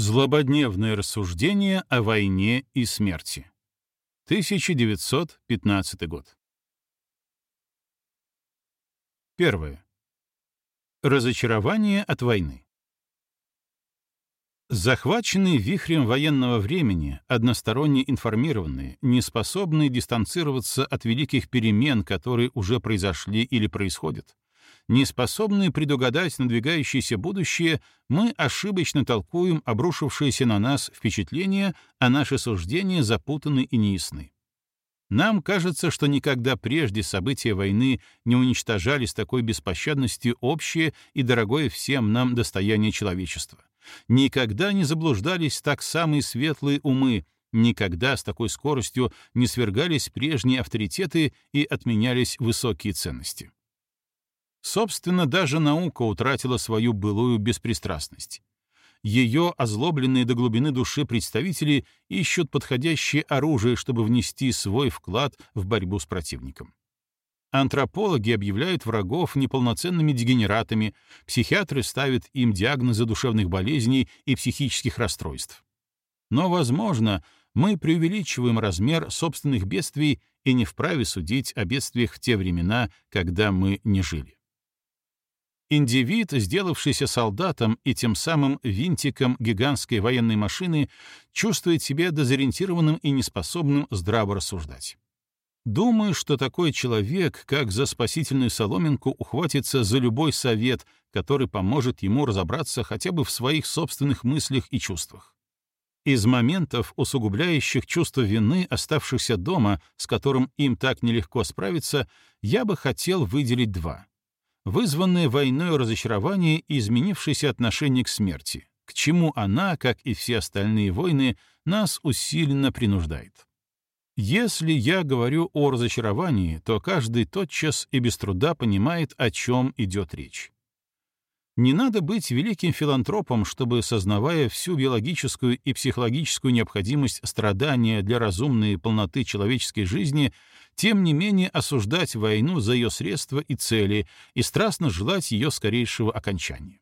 Злободневное рассуждение о войне и смерти. 1915 год. Первое. Разочарование от войны. Захваченные вихрем военного времени, односторонне информированные, не способные дистанцироваться от великих перемен, которые уже произошли или происходят, не способные предугадать надвигающееся будущее, мы ошибочно толкуем обрушившиеся на нас впечатления, а наши суждения запутаны и неясны. Нам кажется, что никогда прежде события войны не уничтожали с такой беспощадностью общее и дорогое всем нам достояние человечества. Никогда не заблуждались так самые светлые умы, никогда с такой скоростью не свергались прежние авторитеты и отменялись высокие ценности. Собственно, даже наука утратила свою былую беспристрастность. Ее озлобленные до глубины души представители ищут подходящее оружие, чтобы внести свой вклад в борьбу с противником. Антропологи объявляют врагов неполноценными дегенератами, психиатры ставят им диагнозы душевных болезней и психических расстройств. Но, возможно, мы преувеличиваем размер собственных бедствий и не вправе судить о бедствиях в те времена, когда мы не жили. Индивид, сделавшийся солдатом и тем самым винтиком гигантской военной машины, чувствует себя дезориентированным и неспособным здраво рассуждать. Думаю, что такой человек, как за спасительную соломинку, ухватится за любой совет, который поможет ему разобраться хотя бы в своих собственных мыслях и чувствах. Из моментов, усугубляющих чувство вины, оставшихся дома, с которым им так нелегко справиться, я бы хотел выделить два — вызванное войной разочарование и изменившееся отношение к смерти, к чему она, как и все остальные войны, нас усиленно принуждает. Если я говорю о разочаровании, то каждый тотчас и без труда понимает, о чем идет речь. Не надо быть великим филантропом, чтобы, сознавая всю биологическую и психологическую необходимость страдания для разумной полноты человеческой жизни, тем не менее осуждать войну за ее средства и цели и страстно желать ее скорейшего окончания.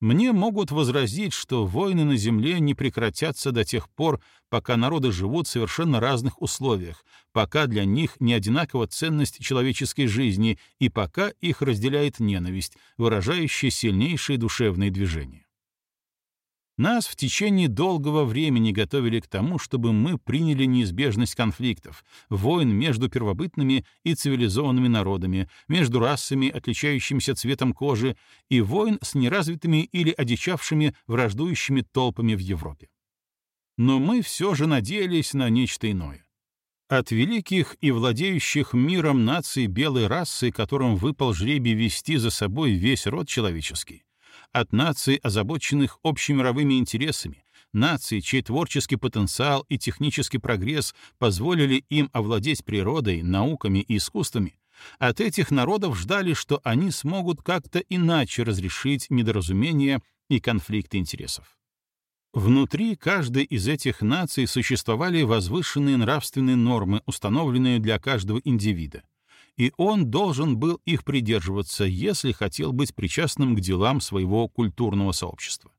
Мне могут возразить, что войны на Земле не прекратятся до тех пор, пока народы живут в совершенно разных условиях, пока для них не одинакова ценность человеческой жизни и пока их разделяет ненависть, выражающая сильнейшие душевные движения. Нас в течение долгого времени готовили к тому, чтобы мы приняли неизбежность конфликтов, войн между первобытными и цивилизованными народами, между расами, отличающимися цветом кожи, и войн с неразвитыми или одичавшими враждующими толпами в Европе. Но мы все же надеялись на нечто иное. От великих и владеющих миром наций белой расы, которым выпал жребий вести за собой весь род человеческий, от наций, озабоченных общемировыми интересами, наций, чей творческий потенциал и технический прогресс позволили им овладеть природой, науками и искусствами, от этих народов ждали, что они смогут как-то иначе разрешить недоразумения и конфликты интересов. Внутри каждой из этих наций существовали возвышенные нравственные нормы, установленные для каждого индивида, и он должен был их придерживаться, если хотел быть причастным к делам своего культурного сообщества.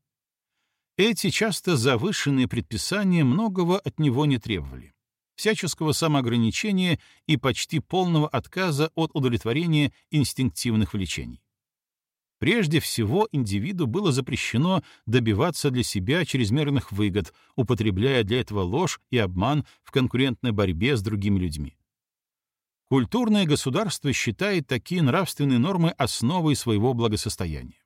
Эти часто завышенные предписания многого от него не требовали. Всяческого самоограничения и почти полного отказа от удовлетворения инстинктивных влечений. Прежде всего, индивиду было запрещено добиваться для себя чрезмерных выгод, употребляя для этого ложь и обман в конкурентной борьбе с другими людьми. Культурное государство считает такие нравственные нормы основой своего благосостояния.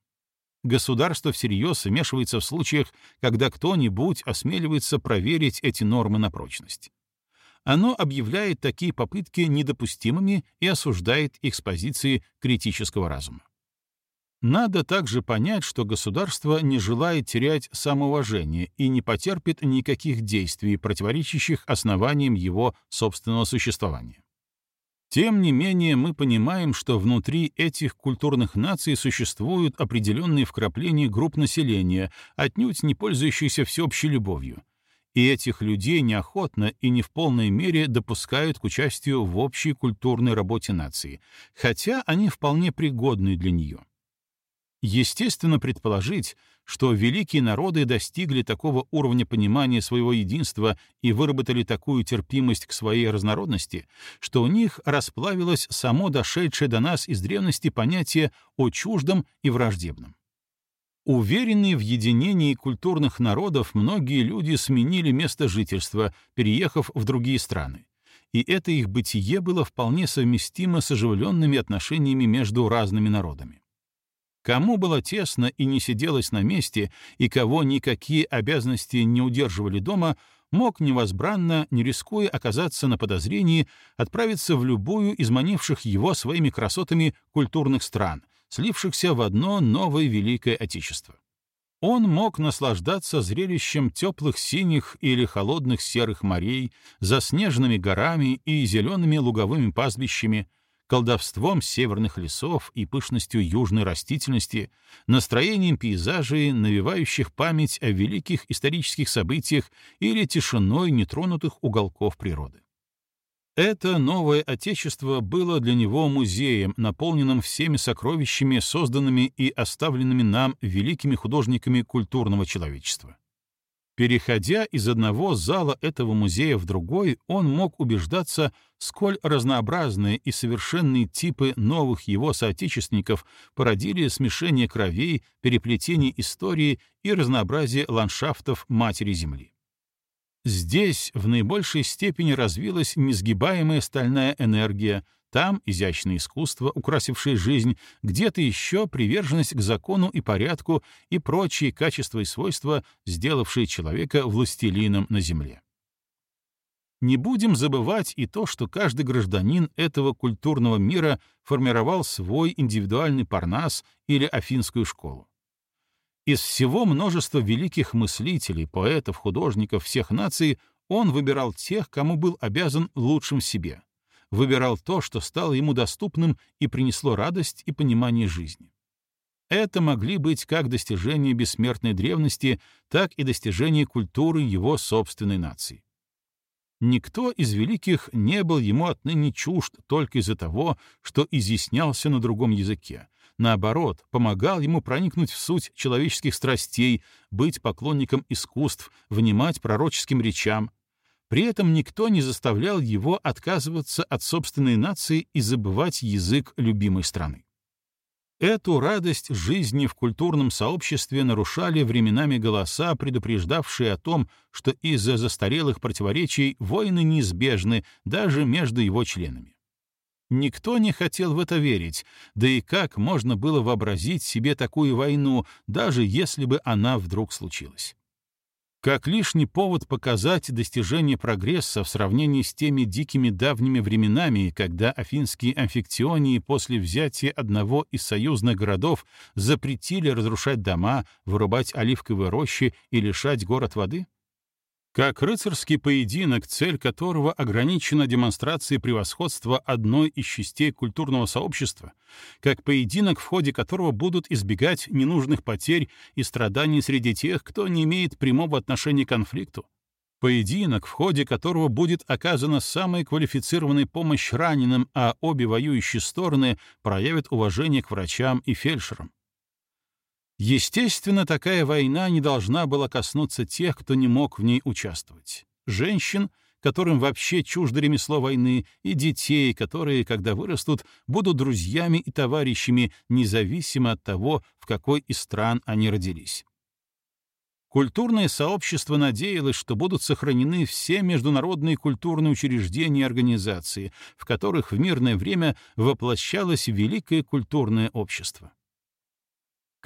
Государство всерьез вмешивается в случаях, когда кто-нибудь осмеливается проверить эти нормы на прочность. Оно объявляет такие попытки недопустимыми и осуждает их с позиции критического разума. Надо также понять, что государство не желает терять самоуважение и не потерпит никаких действий, противоречащих основаниям его собственного существования. Тем не менее, мы понимаем, что внутри этих культурных наций существуют определенные вкрапления групп населения, отнюдь не пользующиеся всеобщей любовью. И этих людей неохотно и не в полной мере допускают к участию в общей культурной работе нации, хотя они вполне пригодны для нее. Естественно предположить, что великие народы достигли такого уровня понимания своего единства и выработали такую терпимость к своей разнородности, что у них расплавилось само дошедшее до нас из древности понятие о чуждом и враждебном. Уверенные в единении культурных народов, многие люди сменили место жительства, переехав в другие страны. И это их бытие было вполне совместимо с оживленными отношениями между разными народами. Кому было тесно и не сиделось на месте, и кого никакие обязанности не удерживали дома, мог невозбранно, не рискуя оказаться на подозрении, отправиться в любую из манивших его своими красотами культурных стран, слившихся в одно новое Великое Отечество. Он мог наслаждаться зрелищем теплых синих или холодных серых морей, заснеженными горами и зелеными луговыми пастбищами, колдовством северных лесов и пышностью южной растительности, настроением пейзажей, навевающих память о великих исторических событиях или тишиной нетронутых уголков природы. Это новое отечество было для него музеем, наполненным всеми сокровищами, созданными и оставленными нам великими художниками культурного человечества. Переходя из одного зала этого музея в другой, он мог убеждаться, сколь разнообразные и совершенные типы новых его соотечественников породили смешение кровей, переплетение истории и разнообразие ландшафтов Матери Земли. Здесь в наибольшей степени развилась несгибаемая стальная энергия, там изящное искусство, украсившее жизнь, где-то еще приверженность к закону и порядку и прочие качества и свойства, сделавшие человека властелином на земле. Не будем забывать и то, что каждый гражданин этого культурного мира формировал свой индивидуальный парнас или афинскую школу. Из всего множества великих мыслителей, поэтов, художников всех наций он выбирал тех, кому был обязан лучшим себе, выбирал то, что стало ему доступным и принесло радость и понимание жизни. Это могли быть как достижения бессмертной древности, так и достижения культуры его собственной нации. Никто из великих не был ему отныне чужд только из-за того, что изъяснялся на другом языке. Наоборот, помогал ему проникнуть в суть человеческих страстей, быть поклонником искусств, внимать пророческим речам, при этом никто не заставлял его отказываться от собственной нации и забывать язык любимой страны. Эту радость жизни в культурном сообществе нарушали временами голоса, предупреждавшие о том, что из-за застарелых противоречий войны неизбежны даже между его членами. Никто не хотел в это верить, да и как можно было вообразить себе такую войну, даже если бы она вдруг случилась как лишний повод показать достижение прогресса в сравнении с теми дикими давними временами, когда афинские амфиктионии после взятия одного из союзных городов запретили разрушать дома, вырубать оливковые рощи и лишать город воды? Как рыцарский поединок, цель которого ограничена демонстрацией превосходства одной из частей культурного сообщества, как поединок, в ходе которого будут избегать ненужных потерь и страданий среди тех, кто не имеет прямого отношения к конфликту, поединок, в ходе которого будет оказана самая квалифицированная помощь раненым, а обе воюющие стороны проявят уважение к врачам и фельдшерам. Естественно, такая война не должна была коснуться тех, кто не мог в ней участвовать. Женщин, которым вообще чуждо ремесло войны, и детей, которые, когда вырастут, будут друзьями и товарищами, независимо от того, в какой из стран они родились. Культурное сообщество надеялось, что будут сохранены все международные культурные учреждения и организации, в которых в мирное время воплощалось великое культурное общество.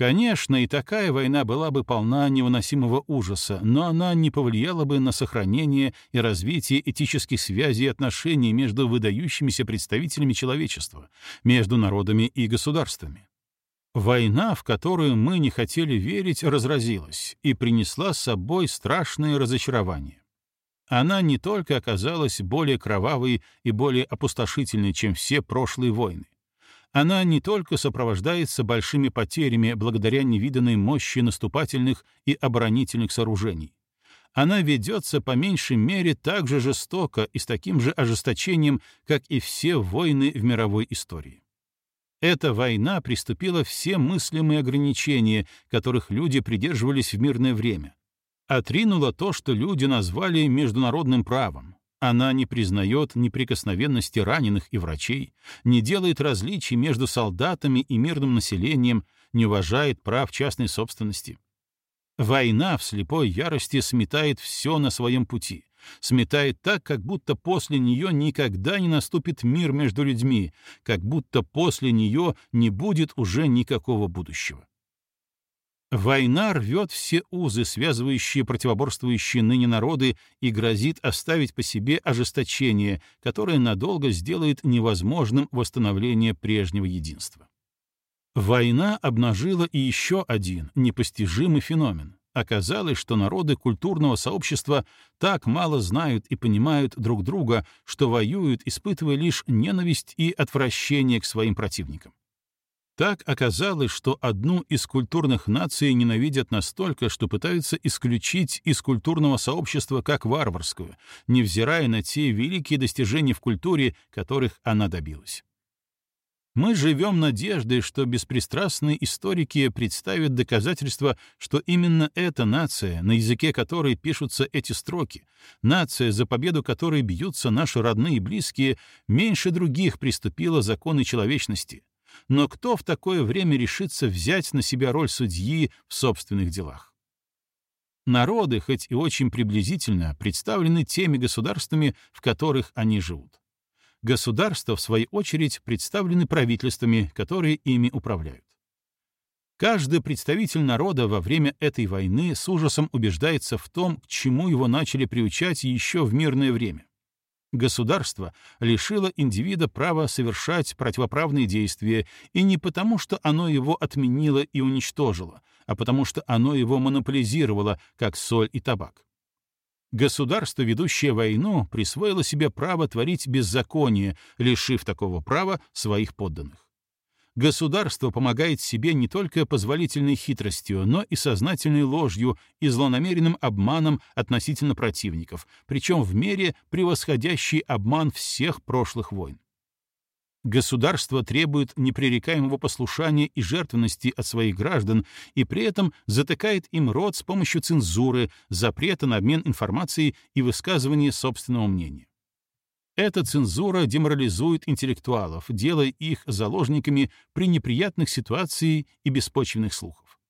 Конечно, и такая война была бы полна невыносимого ужаса, но она не повлияла бы на сохранение и развитие этических связей и отношений между выдающимися представителями человечества, между народами и государствами. Война, в которую мы не хотели верить, разразилась и принесла с собой страшное разочарование. Она не только оказалась более кровавой и более опустошительной, чем все прошлые войны, она не только сопровождается большими потерями благодаря невиданной мощи наступательных и оборонительных сооружений. Она ведется по меньшей мере так же жестоко и с таким же ожесточением, как и все войны в мировой истории. Эта война приступила все мыслимые ограничения, которых люди придерживались в мирное время. Отринула то, что люди назвали международным правом. Она не признает неприкосновенности раненых и врачей, не делает различий между солдатами и мирным населением, не уважает прав частной собственности. Война в слепой ярости сметает все на своем пути, сметает так, как будто после нее никогда не наступит мир между людьми, как будто после нее не будет уже никакого будущего. Война рвет все узы, связывающие противоборствующие ныне народы, и грозит оставить по себе ожесточение, которое надолго сделает невозможным восстановление прежнего единства. Война обнажила и еще один непостижимый феномен. Оказалось, что народы культурного сообщества так мало знают и понимают друг друга, что воюют, испытывая лишь ненависть и отвращение к своим противникам. Так оказалось, что одну из культурных наций ненавидят настолько, что пытаются исключить из культурного сообщества как варварскую, невзирая на те великие достижения в культуре, которых она добилась. Мы живем надеждой, что беспристрастные историки представят доказательства, что именно эта нация, на языке которой пишутся эти строки, нация, за победу которой бьются наши родные и близкие, меньше других приступила законы человечности. Но кто в такое время решится взять на себя роль судьи в собственных делах? Народы, хоть и очень приблизительно, представлены теми государствами, в которых они живут. Государства, в свою очередь, представлены правительствами, которые ими управляют. Каждый представитель народа во время этой войны с ужасом убеждается в том, к чему его начали приучать еще в мирное время. Государство лишило индивида права совершать противоправные действия, и не потому, что оно его отменило и уничтожило, а потому что оно его монополизировало, как соль и табак. Государство, ведущее войну, присвоило себе право творить беззаконие, лишив такого права своих подданных. Государство помогает себе не только позволительной хитростью, но и сознательной ложью и злонамеренным обманом относительно противников, причем в мере превосходящий обман всех прошлых войн. Государство требует непререкаемого послушания и жертвенности от своих граждан и при этом затыкает им рот с помощью цензуры, запрета на обмен информацией и высказывания собственного мнения. Эта цензура деморализует интеллектуалов, делая их заложниками при неприятных ситуациях и беспочвенных слухов.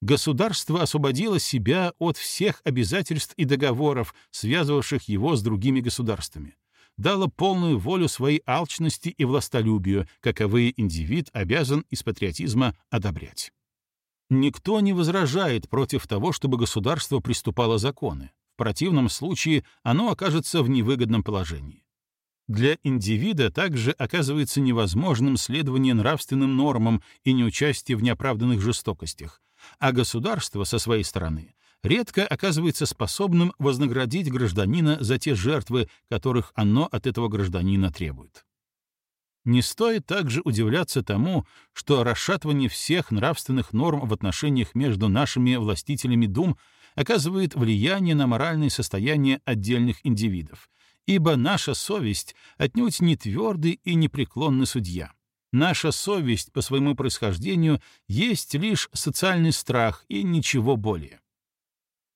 Государство освободило себя от всех обязательств и договоров, связывавших его с другими государствами дало полную волю своей алчности и властолюбию, каковые индивид обязан из патриотизма одобрять. Никто не возражает против того, чтобы государство приступало законы. В противном случае оно окажется в невыгодном положении. Для индивида также оказывается невозможным следование нравственным нормам и неучастие в неоправданных жестокостях, а государство, со своей стороны, редко оказывается способным вознаградить гражданина за те жертвы, которых оно от этого гражданина требует. Не стоит также удивляться тому, что расшатывание всех нравственных норм в отношениях между нашими властителями дум оказывает влияние на моральное состояние отдельных индивидов, ибо наша совесть отнюдь не твердый и непреклонный судья. Наша совесть по своему происхождению есть лишь социальный страх и ничего более.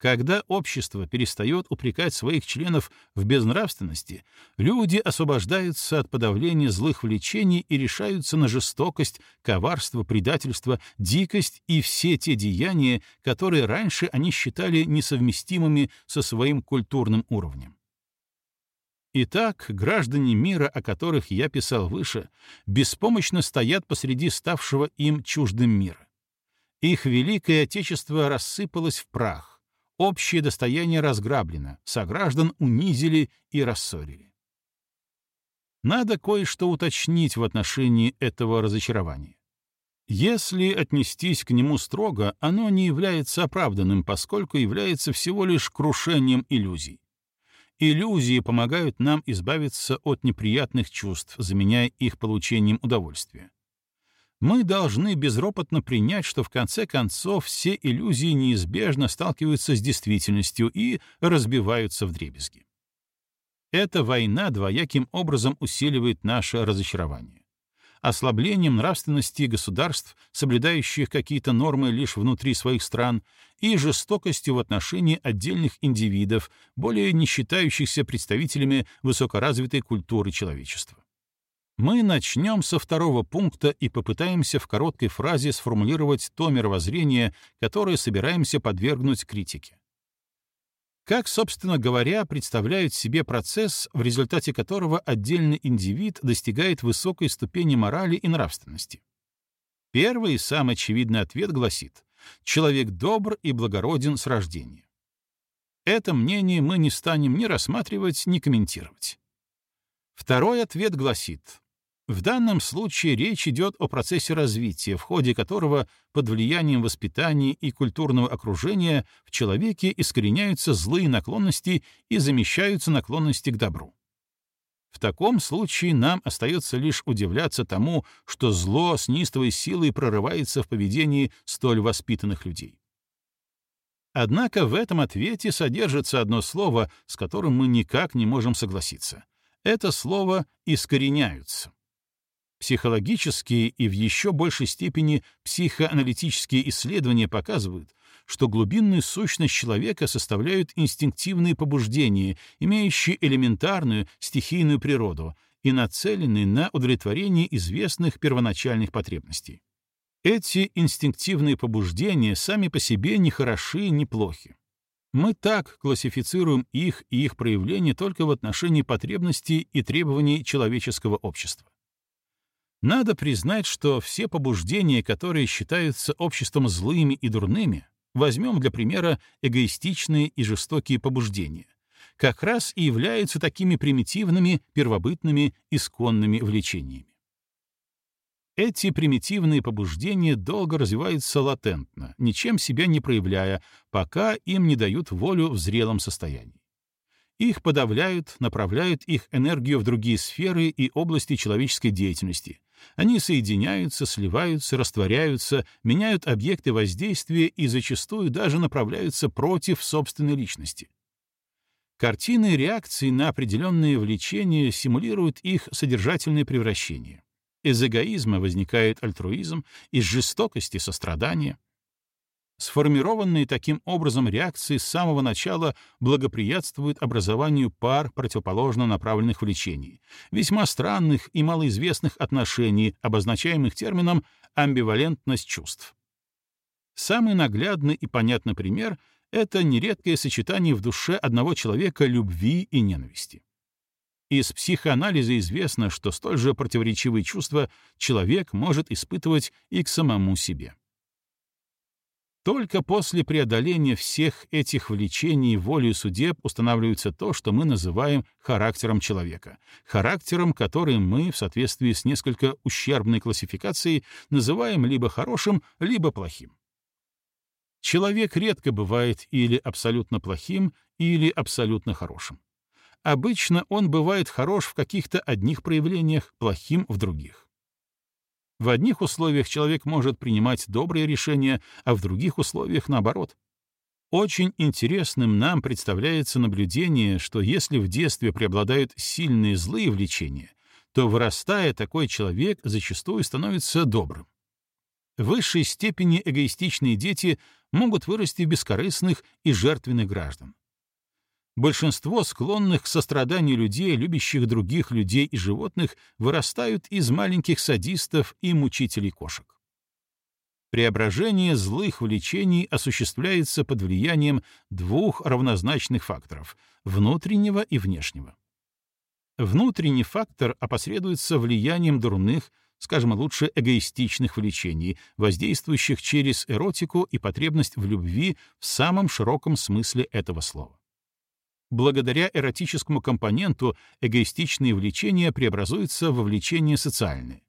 Когда общество перестает упрекать своих членов в безнравственности, люди освобождаются от подавления злых влечений и решаются на жестокость, коварство, предательство, дикость и все те деяния, которые раньше они считали несовместимыми со своим культурным уровнем. Итак, граждане мира, о которых я писал выше, беспомощно стоят посреди ставшего им чуждым мира. Их великое Отечество рассыпалось в прах, Общее достояние разграблено, сограждан унизили и рассорили. Надо кое-что уточнить в отношении этого разочарования. Если отнестись к нему строго, оно не является оправданным, поскольку является всего лишь крушением иллюзий. Иллюзии помогают нам избавиться от неприятных чувств, заменяя их получением удовольствия мы должны безропотно принять, что в конце концов все иллюзии неизбежно сталкиваются с действительностью и разбиваются в дребезги. Эта война двояким образом усиливает наше разочарование. ослаблением нравственности государств, соблюдающих какие-то нормы лишь внутри своих стран, и жестокостью в отношении отдельных индивидов, более не считающихся представителями высокоразвитой культуры человечества. Мы начнем со второго пункта и попытаемся в короткой фразе сформулировать то мировоззрение, которое собираемся подвергнуть критике. Как, собственно говоря, представляют себе процесс, в результате которого отдельный индивид достигает высокой ступени морали и нравственности? Первый и самый очевидный ответ гласит «человек добр и благороден с рождения». Это мнение мы не станем ни рассматривать, ни комментировать. Второй ответ гласит в данном случае речь идет о процессе развития, в ходе которого под влиянием воспитания и культурного окружения в человеке искореняются злые наклонности и замещаются наклонности к добру. В таком случае нам остается лишь удивляться тому, что зло с неистовой силой прорывается в поведении столь воспитанных людей. Однако в этом ответе содержится одно слово, с которым мы никак не можем согласиться. Это слово «искореняются». Психологические и в еще большей степени психоаналитические исследования показывают, что глубинную сущность человека составляют инстинктивные побуждения, имеющие элементарную стихийную природу и нацеленные на удовлетворение известных первоначальных потребностей. Эти инстинктивные побуждения сами по себе ни хороши, ни плохи. Мы так классифицируем их и их проявления только в отношении потребностей и требований человеческого общества. Надо признать, что все побуждения, которые считаются обществом злыми и дурными, возьмем для примера эгоистичные и жестокие побуждения, как раз и являются такими примитивными, первобытными, исконными влечениями. Эти примитивные побуждения долго развиваются латентно, ничем себя не проявляя, пока им не дают волю в зрелом состоянии. Их подавляют, направляют их энергию в другие сферы и области человеческой деятельности, они соединяются, сливаются, растворяются, меняют объекты воздействия и зачастую даже направляются против собственной личности. Картины реакции на определенные влечения симулируют их содержательное превращение. Из эгоизма возникает альтруизм, из жестокости — сострадание — Сформированные таким образом реакции с самого начала благоприятствуют образованию пар противоположно направленных влечений, весьма странных и малоизвестных отношений, обозначаемых термином «амбивалентность чувств». Самый наглядный и понятный пример — это нередкое сочетание в душе одного человека любви и ненависти. Из психоанализа известно, что столь же противоречивые чувства человек может испытывать и к самому себе. Только после преодоления всех этих влечений волей судеб устанавливается то, что мы называем характером человека, характером, который мы, в соответствии с несколько ущербной классификацией, называем либо хорошим, либо плохим. Человек редко бывает или абсолютно плохим, или абсолютно хорошим. Обычно он бывает хорош в каких-то одних проявлениях, плохим в других. В одних условиях человек может принимать добрые решения, а в других условиях наоборот. Очень интересным нам представляется наблюдение, что если в детстве преобладают сильные злые влечения, то, вырастая, такой человек зачастую становится добрым. В высшей степени эгоистичные дети могут вырасти в бескорыстных и жертвенных граждан. Большинство склонных к состраданию людей, любящих других людей и животных, вырастают из маленьких садистов и мучителей кошек. Преображение злых влечений осуществляется под влиянием двух равнозначных факторов — внутреннего и внешнего. Внутренний фактор опосредуется влиянием дурных, скажем лучше, эгоистичных влечений, воздействующих через эротику и потребность в любви в самом широком смысле этого слова. Благодаря эротическому компоненту эгоистичные влечения преобразуются во влечения социальные.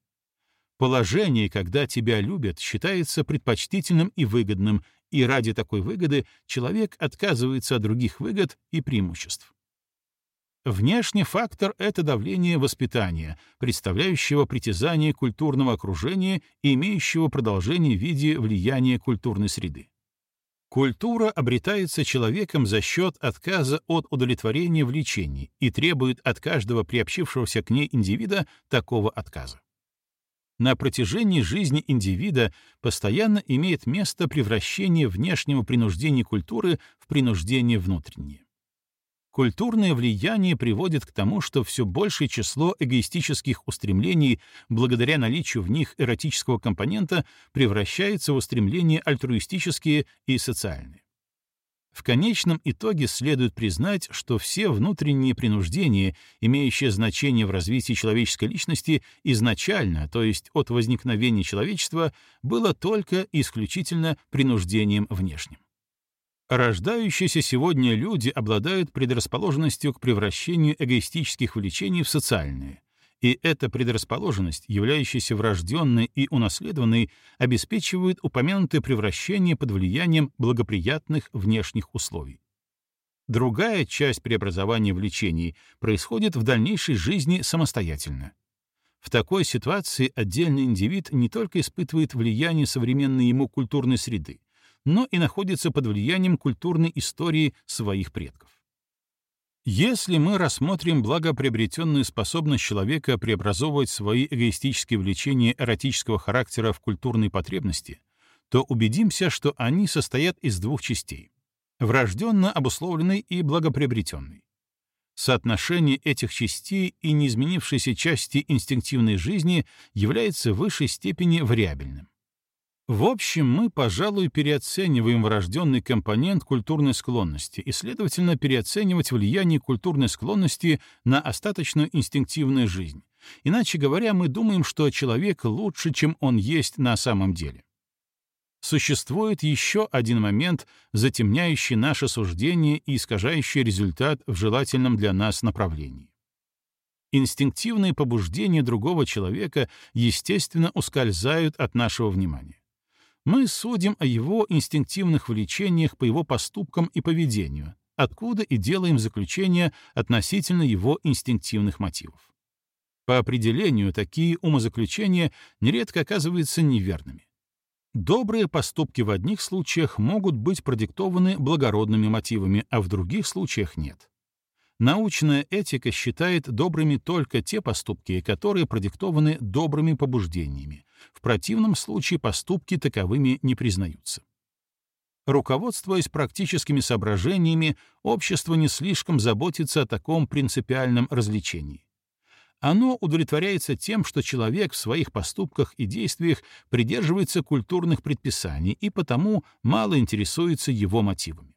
Положение, когда тебя любят, считается предпочтительным и выгодным, и ради такой выгоды человек отказывается от других выгод и преимуществ. Внешний фактор — это давление воспитания, представляющего притязание культурного окружения и имеющего продолжение в виде влияния культурной среды. Культура обретается человеком за счет отказа от удовлетворения влечений и требует от каждого приобщившегося к ней индивида такого отказа. на протяжении жизни индивида постоянно имеет место превращение внешнего принуждения культуры в принуждение внутреннее. Культурное влияние приводит к тому, что все большее число эгоистических устремлений, благодаря наличию в них эротического компонента, превращается в устремления альтруистические и социальные. В конечном итоге следует признать, что все внутренние принуждения, имеющие значение в развитии человеческой личности, изначально, то есть от возникновения человечества, было только исключительно принуждением внешним. Рождающиеся сегодня люди обладают предрасположенностью к превращению эгоистических влечений в социальные, и эта предрасположенность, являющаяся врожденной и унаследованной, обеспечивает упомянутое превращение под влиянием благоприятных внешних условий. Другая часть преобразования влечений происходит в дальнейшей жизни самостоятельно. В такой ситуации отдельный индивид не только испытывает влияние современной ему культурной среды, но и находится под влиянием культурной истории своих предков. Если мы рассмотрим благоприобретенную способность человека преобразовывать свои эгоистические влечения эротического характера в культурные потребности, то убедимся, что они состоят из двух частей — врожденно обусловленной и благоприобретенной. Соотношение этих частей и неизменившейся части инстинктивной жизни является в высшей степени вариабельным. В общем, мы, пожалуй, переоцениваем врожденный компонент культурной склонности и, следовательно, переоценивать влияние культурной склонности на остаточную инстинктивную жизнь. Иначе говоря, мы думаем, что человек лучше, чем он есть на самом деле. Существует еще один момент, затемняющий наше суждение и искажающий результат в желательном для нас направлении. Инстинктивные побуждения другого человека, естественно, ускользают от нашего внимания мы судим о его инстинктивных влечениях по его поступкам и поведению, откуда и делаем заключение относительно его инстинктивных мотивов. По определению, такие умозаключения нередко оказываются неверными. Добрые поступки в одних случаях могут быть продиктованы благородными мотивами, а в других случаях нет. Научная этика считает добрыми только те поступки, которые продиктованы добрыми побуждениями. В противном случае поступки таковыми не признаются. Руководствуясь практическими соображениями, общество не слишком заботится о таком принципиальном развлечении. Оно удовлетворяется тем, что человек в своих поступках и действиях придерживается культурных предписаний и потому мало интересуется его мотивами.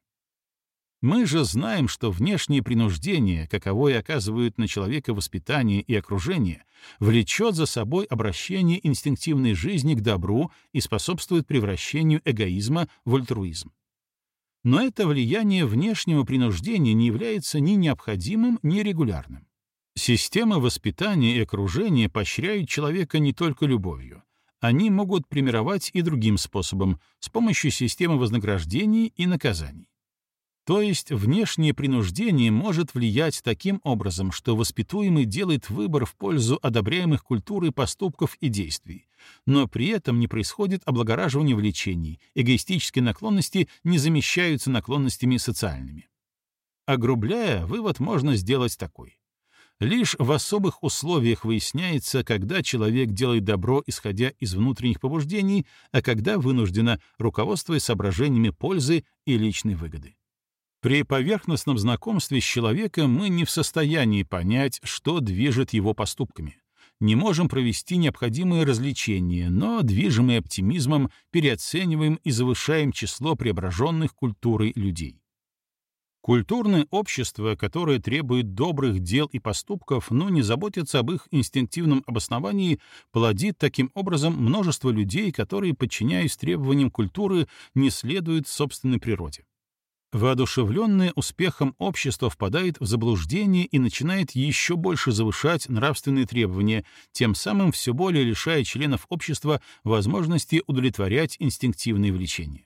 Мы же знаем, что внешнее принуждение, каковое оказывают на человека воспитание и окружение, влечет за собой обращение инстинктивной жизни к добру и способствует превращению эгоизма в альтруизм. Но это влияние внешнего принуждения не является ни необходимым, ни регулярным. Система воспитания и окружения поощряют человека не только любовью. Они могут примировать и другим способом, с помощью системы вознаграждений и наказаний. То есть внешнее принуждение может влиять таким образом, что воспитуемый делает выбор в пользу одобряемых культурой поступков и действий, но при этом не происходит облагораживание влечений, эгоистические наклонности не замещаются наклонностями социальными. Огрубляя, вывод можно сделать такой. Лишь в особых условиях выясняется, когда человек делает добро, исходя из внутренних побуждений, а когда вынужденно, руководствуясь соображениями пользы и личной выгоды. При поверхностном знакомстве с человеком мы не в состоянии понять, что движет его поступками. Не можем провести необходимые развлечения, но, движимые оптимизмом, переоцениваем и завышаем число преображенных культурой людей. Культурное общество, которое требует добрых дел и поступков, но не заботится об их инстинктивном обосновании, плодит таким образом множество людей, которые, подчиняясь требованиям культуры, не следуют собственной природе. Воодушевленное успехом общество впадает в заблуждение и начинает еще больше завышать нравственные требования, тем самым все более лишая членов общества возможности удовлетворять инстинктивные влечения.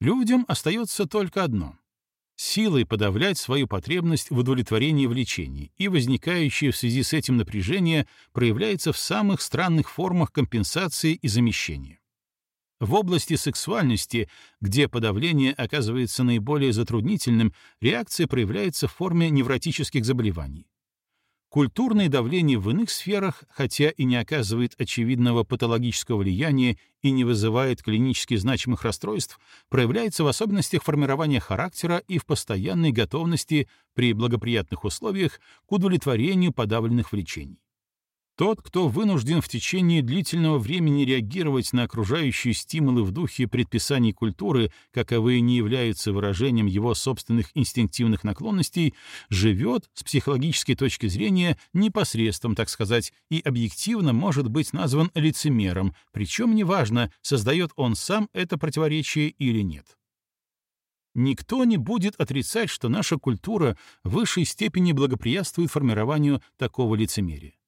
Людям остается только одно — силой подавлять свою потребность в удовлетворении влечений, и возникающее в связи с этим напряжение проявляется в самых странных формах компенсации и замещения. В области сексуальности, где подавление оказывается наиболее затруднительным, реакция проявляется в форме невротических заболеваний. Культурное давление в иных сферах, хотя и не оказывает очевидного патологического влияния и не вызывает клинически значимых расстройств, проявляется в особенностях формирования характера и в постоянной готовности при благоприятных условиях к удовлетворению подавленных влечений. Тот, кто вынужден в течение длительного времени реагировать на окружающие стимулы в духе предписаний культуры, каковые не являются выражением его собственных инстинктивных наклонностей, живет с психологической точки зрения непосредством, так сказать, и объективно может быть назван лицемером, причем неважно, создает он сам это противоречие или нет. Никто не будет отрицать, что наша культура в высшей степени благоприятствует формированию такого лицемерия.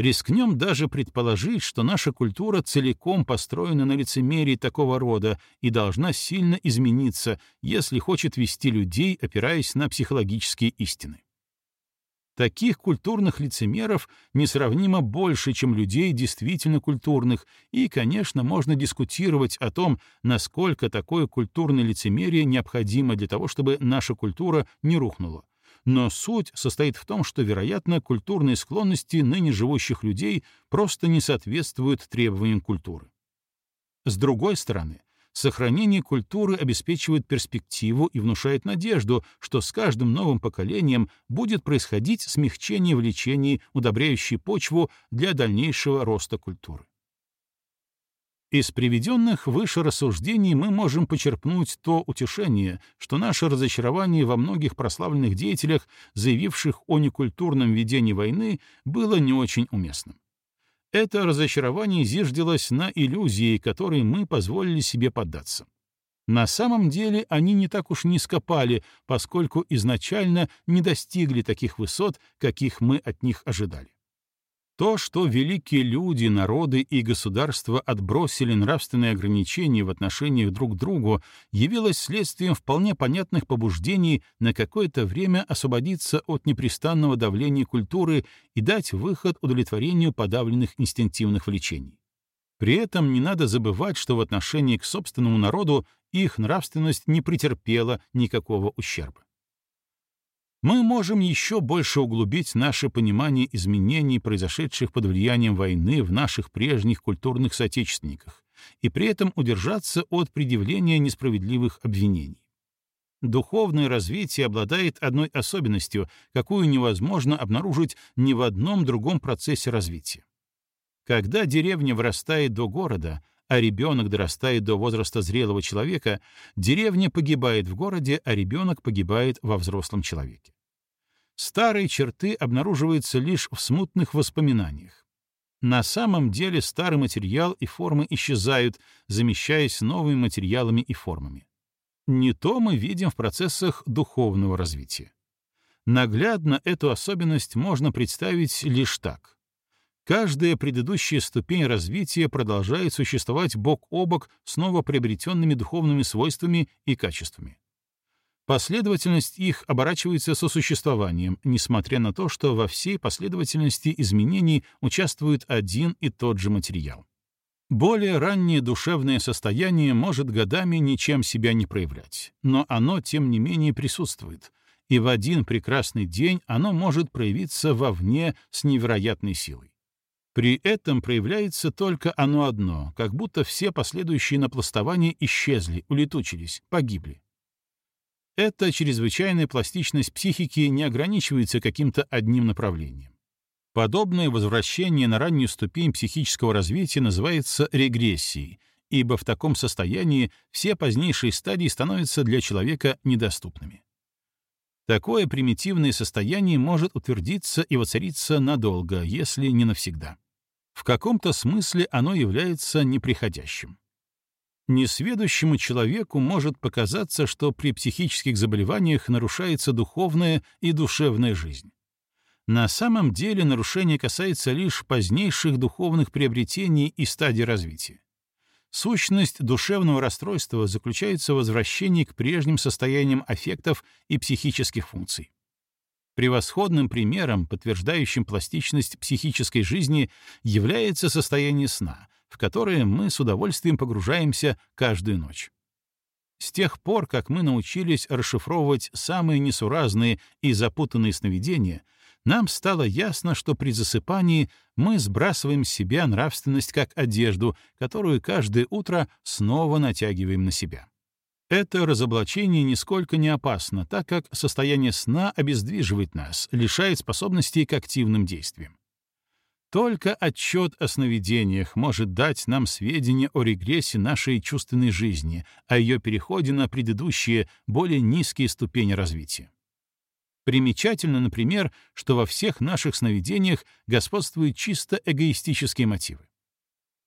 Рискнем даже предположить, что наша культура целиком построена на лицемерии такого рода и должна сильно измениться, если хочет вести людей, опираясь на психологические истины. Таких культурных лицемеров несравнимо больше, чем людей действительно культурных, и, конечно, можно дискутировать о том, насколько такое культурное лицемерие необходимо для того, чтобы наша культура не рухнула но суть состоит в том, что, вероятно, культурные склонности ныне живущих людей просто не соответствуют требованиям культуры. С другой стороны, сохранение культуры обеспечивает перспективу и внушает надежду, что с каждым новым поколением будет происходить смягчение влечений, удобряющей почву для дальнейшего роста культуры. Из приведенных выше рассуждений мы можем почерпнуть то утешение, что наше разочарование во многих прославленных деятелях, заявивших о некультурном ведении войны, было не очень уместным. Это разочарование зиждилось на иллюзии, которой мы позволили себе поддаться. На самом деле они не так уж низко пали, поскольку изначально не достигли таких высот, каких мы от них ожидали. То, что великие люди, народы и государства отбросили нравственные ограничения в отношениях друг к другу, явилось следствием вполне понятных побуждений на какое-то время освободиться от непрестанного давления культуры и дать выход удовлетворению подавленных инстинктивных влечений. При этом не надо забывать, что в отношении к собственному народу их нравственность не претерпела никакого ущерба мы можем еще больше углубить наше понимание изменений, произошедших под влиянием войны в наших прежних культурных соотечественниках, и при этом удержаться от предъявления несправедливых обвинений. Духовное развитие обладает одной особенностью, какую невозможно обнаружить ни в одном другом процессе развития. Когда деревня вырастает до города, а ребенок дорастает до возраста зрелого человека, деревня погибает в городе, а ребенок погибает во взрослом человеке. Старые черты обнаруживаются лишь в смутных воспоминаниях. На самом деле старый материал и формы исчезают, замещаясь новыми материалами и формами. Не то мы видим в процессах духовного развития. Наглядно эту особенность можно представить лишь так. Каждая предыдущая ступень развития продолжает существовать бок о бок с новоприобретенными духовными свойствами и качествами. Последовательность их оборачивается сосуществованием, несмотря на то, что во всей последовательности изменений участвует один и тот же материал. Более раннее душевное состояние может годами ничем себя не проявлять, но оно, тем не менее, присутствует, и в один прекрасный день оно может проявиться вовне с невероятной силой. При этом проявляется только оно одно, как будто все последующие напластования исчезли, улетучились, погибли. Эта чрезвычайная пластичность психики не ограничивается каким-то одним направлением. Подобное возвращение на раннюю ступень психического развития называется регрессией, ибо в таком состоянии все позднейшие стадии становятся для человека недоступными. Такое примитивное состояние может утвердиться и воцариться надолго, если не навсегда. В каком-то смысле оно является неприходящим. Несведущему человеку может показаться, что при психических заболеваниях нарушается духовная и душевная жизнь. На самом деле нарушение касается лишь позднейших духовных приобретений и стадий развития. Сущность душевного расстройства заключается в возвращении к прежним состояниям аффектов и психических функций. Превосходным примером, подтверждающим пластичность психической жизни, является состояние сна, в которое мы с удовольствием погружаемся каждую ночь. С тех пор, как мы научились расшифровывать самые несуразные и запутанные сновидения, нам стало ясно, что при засыпании мы сбрасываем с себя нравственность как одежду, которую каждое утро снова натягиваем на себя. Это разоблачение нисколько не опасно, так как состояние сна обездвиживает нас, лишает способностей к активным действиям. Только отчет о сновидениях может дать нам сведения о регрессе нашей чувственной жизни, о ее переходе на предыдущие, более низкие ступени развития. Примечательно, например, что во всех наших сновидениях господствуют чисто эгоистические мотивы.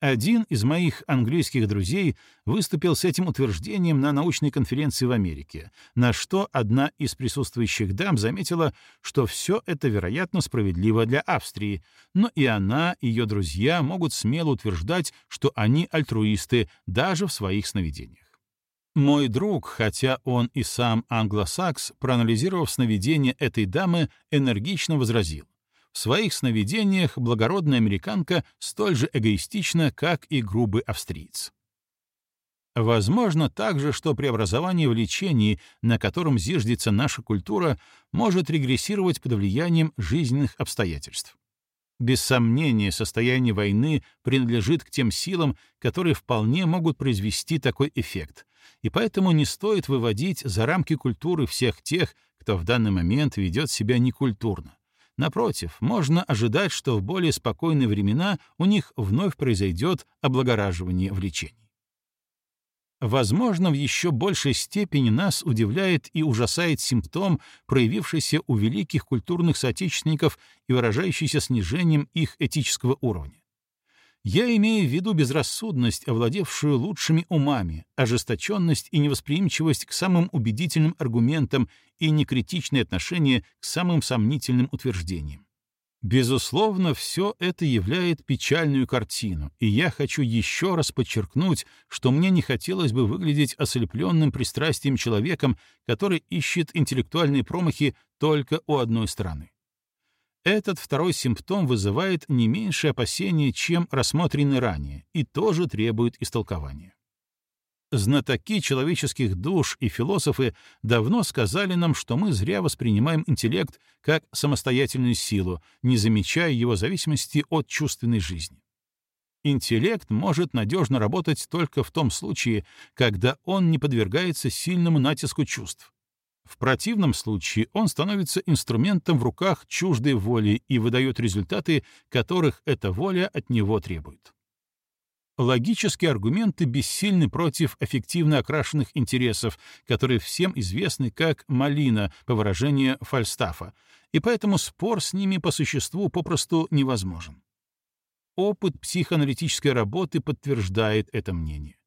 Один из моих английских друзей выступил с этим утверждением на научной конференции в Америке, на что одна из присутствующих дам заметила, что все это, вероятно, справедливо для Австрии, но и она, и ее друзья могут смело утверждать, что они альтруисты даже в своих сновидениях. Мой друг, хотя он и сам англосакс, проанализировав сновидение этой дамы, энергично возразил. В своих сновидениях благородная американка столь же эгоистична, как и грубый австриец. Возможно также, что преобразование в лечении, на котором зиждется наша культура, может регрессировать под влиянием жизненных обстоятельств. Без сомнения, состояние войны принадлежит к тем силам, которые вполне могут произвести такой эффект, и поэтому не стоит выводить за рамки культуры всех тех, кто в данный момент ведет себя некультурно, Напротив, можно ожидать, что в более спокойные времена у них вновь произойдет облагораживание влечений. Возможно, в еще большей степени нас удивляет и ужасает симптом, проявившийся у великих культурных соотечественников и выражающийся снижением их этического уровня. Я имею в виду безрассудность, овладевшую лучшими умами, ожесточенность и невосприимчивость к самым убедительным аргументам и некритичное отношение к самым сомнительным утверждениям. Безусловно, все это являет печальную картину, и я хочу еще раз подчеркнуть, что мне не хотелось бы выглядеть ослепленным пристрастием человеком, который ищет интеллектуальные промахи только у одной стороны. Этот второй симптом вызывает не меньшее опасение, чем рассмотренный ранее, и тоже требует истолкования. Знатоки человеческих душ и философы давно сказали нам, что мы зря воспринимаем интеллект как самостоятельную силу, не замечая его зависимости от чувственной жизни. Интеллект может надежно работать только в том случае, когда он не подвергается сильному натиску чувств, в противном случае он становится инструментом в руках чуждой воли и выдает результаты, которых эта воля от него требует. Логические аргументы бессильны против эффективно окрашенных интересов, которые всем известны как «малина» по выражению Фальстафа, и поэтому спор с ними по существу попросту невозможен. Опыт психоаналитической работы подтверждает это мнение.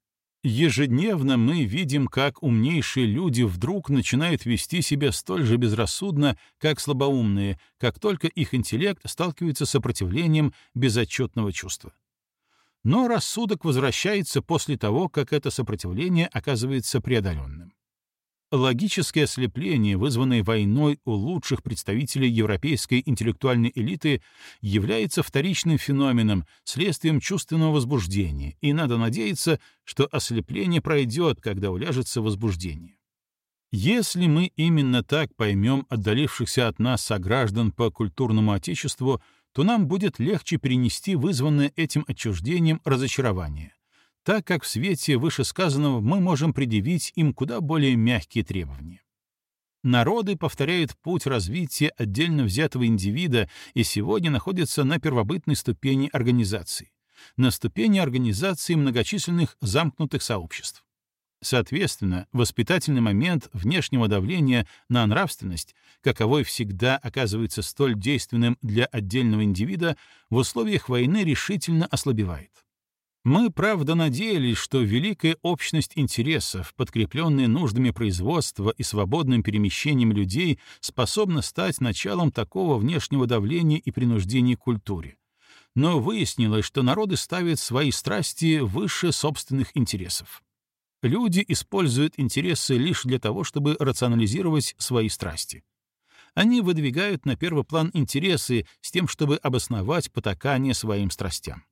Ежедневно мы видим, как умнейшие люди вдруг начинают вести себя столь же безрассудно, как слабоумные, как только их интеллект сталкивается с сопротивлением безотчетного чувства. Но рассудок возвращается после того, как это сопротивление оказывается преодоленным. Логическое ослепление, вызванное войной у лучших представителей европейской интеллектуальной элиты, является вторичным феноменом, следствием чувственного возбуждения, и надо надеяться, что ослепление пройдет, когда уляжется возбуждение. Если мы именно так поймем отдалившихся от нас сограждан по культурному отечеству, то нам будет легче перенести вызванное этим отчуждением разочарование так как в свете вышесказанного мы можем предъявить им куда более мягкие требования. Народы повторяют путь развития отдельно взятого индивида и сегодня находятся на первобытной ступени организации, на ступени организации многочисленных замкнутых сообществ. Соответственно, воспитательный момент внешнего давления на нравственность, каковой всегда оказывается столь действенным для отдельного индивида, в условиях войны решительно ослабевает. Мы, правда, надеялись, что великая общность интересов, подкрепленная нуждами производства и свободным перемещением людей, способна стать началом такого внешнего давления и принуждения к культуре. Но выяснилось, что народы ставят свои страсти выше собственных интересов. Люди используют интересы лишь для того, чтобы рационализировать свои страсти. Они выдвигают на первый план интересы с тем, чтобы обосновать потакание своим страстям.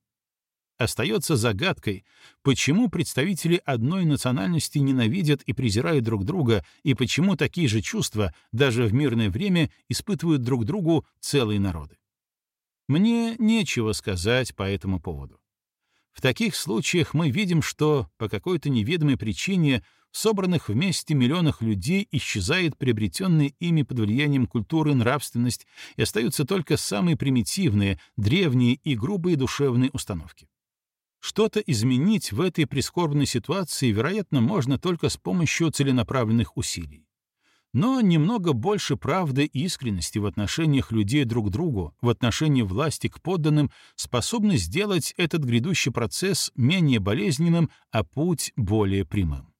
Остается загадкой, почему представители одной национальности ненавидят и презирают друг друга, и почему такие же чувства даже в мирное время испытывают друг другу целые народы. Мне нечего сказать по этому поводу. В таких случаях мы видим, что по какой-то неведомой причине собранных вместе миллионах людей исчезает приобретенная ими под влиянием культуры нравственность и остаются только самые примитивные, древние и грубые душевные установки. Что-то изменить в этой прискорбной ситуации, вероятно, можно только с помощью целенаправленных усилий. Но немного больше правды и искренности в отношениях людей друг к другу, в отношении власти к подданным, способны сделать этот грядущий процесс менее болезненным, а путь более прямым.